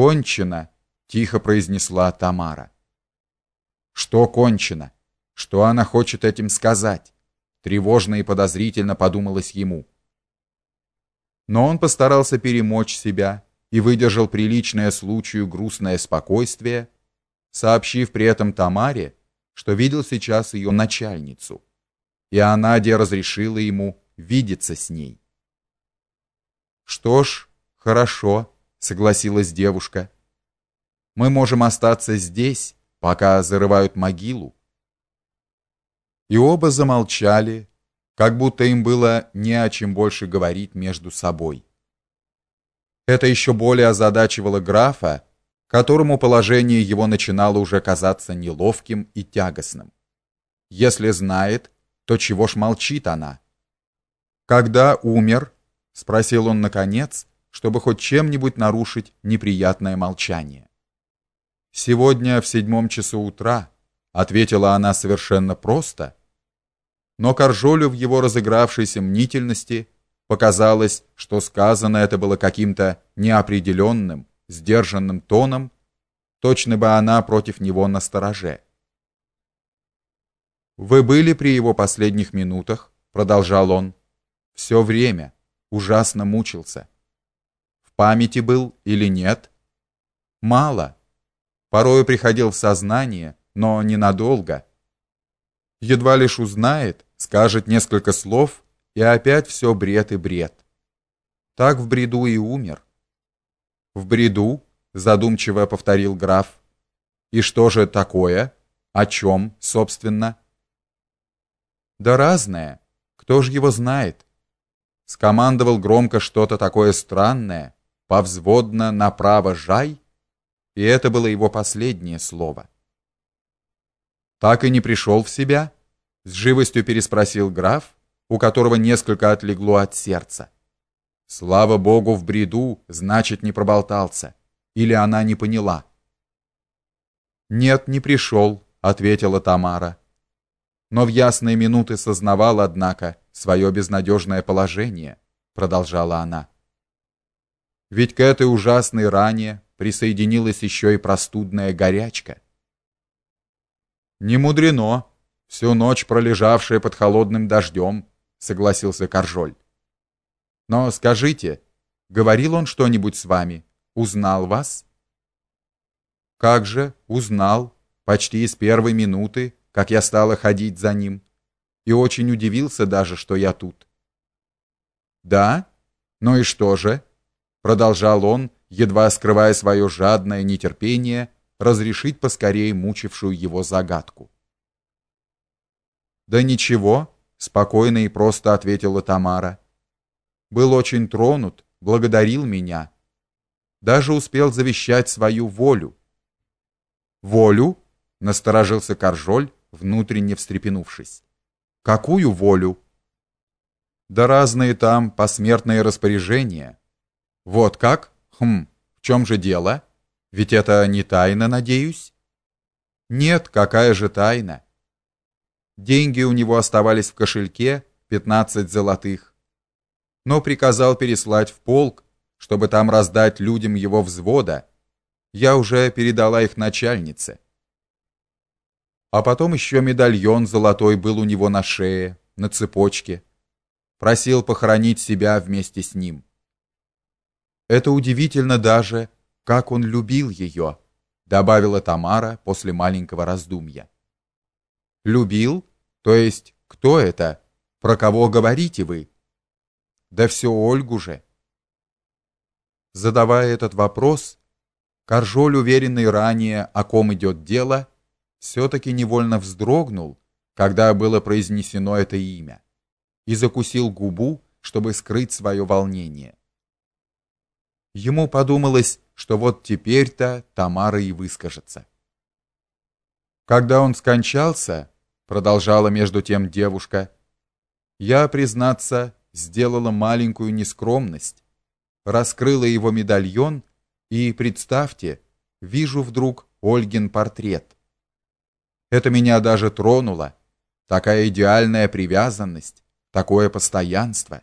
Кончено, тихо произнесла Тамара. Что кончено? Что она хочет этим сказать? Тревожно и подозрительно подумалось ему. Но он постарался перемочь себя и выдержал приличное случаю грустное спокойствие, сообщив при этом Тамаре, что видел сейчас ее начальницу, и она де разрешила ему видеться с ней. Что ж, хорошо, согласилась девушка. Мы можем остаться здесь, пока зарывают могилу. И оба замолчали, как будто им было не о чем больше говорить между собой. Это еще более озадачивало графа, которому положение его начинало уже казаться неловким и тягостным. Если знает, то чего ж молчит она? Когда умер? спросил он наконец, чтобы хоть чем-нибудь нарушить неприятное молчание. Сегодня в седьмом часу утра, ответила она совершенно просто, но Каржолю в его разыгравшейся мнительности показалось, что сказано это было каким-то неопределенным, сдержанным тоном, точно бы она против него настороже. Вы были при его последних минутах, продолжал он. Все время ужасно мучился. Памяти был или нет? Мало. Порою приходил в сознание, но ненадолго. Едва лишь узнает, скажет несколько слов, и опять все бред и бред. Так в бреду и умер. В бреду, задумчиво повторил граф. И что же такое? О чем, собственно? Да разное. Кто ж его знает? Скомандовал громко что-то такое странное, повзводно направо жай, и это было его последнее слово. Так и не пришел в себя, с живостью переспросил граф, у которого несколько отлегло от сердца. Слава богу, в бреду, значит, не проболтался, или она не поняла. Нет, не пришел, ответила Тамара но в ясные минуты сознавал, однако, свое безнадежное положение, продолжала она. Ведь к этой ужасной ране присоединилась еще и простудная горячка. Не мудрено, всю ночь пролежавшая под холодным дождем, согласился Каржоль. Но скажите, говорил он что-нибудь с вами? Узнал вас? Как же, узнал, почти с первой минуты, как я стала ходить за ним, и очень удивился даже, что я тут. Да? Ну и что же? Продолжал он, едва скрывая свое жадное нетерпение разрешить поскорее мучившую его загадку. Да ничего, спокойно и просто ответила Тамара. Был очень тронут, благодарил меня. Даже успел завещать свою волю. Волю? насторожился Каржоль, внутренне встрепенувшись. Какую волю? Да разные там посмертные распоряжения. Вот как? Хм, в чем же дело? Ведь это не тайна, надеюсь? Нет, какая же тайна? Деньги у него оставались в кошельке, пятнадцать золотых. Но приказал переслать в полк, чтобы там раздать людям его взвода. Я уже передала их начальнице. А потом еще медальон золотой был у него на шее, на цепочке. Просил похоронить себя вместе с ним. Это удивительно даже, как он любил ее, добавила Тамара после маленького раздумья. Любил? То есть кто это? Про кого говорите вы? Да все Ольгу же. Задавая этот вопрос, Каржоль, уверенный ранее, о ком идет дело, все-таки невольно вздрогнул, когда было произнесено это имя, и закусил губу, чтобы скрыть свое волнение. Ему подумалось, что вот теперь-то Тамара и выскажется. Когда он скончался, продолжала между тем девушка, я, признаться, сделала маленькую нескромность, раскрыла его медальон и, представьте, вижу вдруг Ольгин портрет. Это меня даже тронуло. Такая идеальная привязанность, такое постоянство.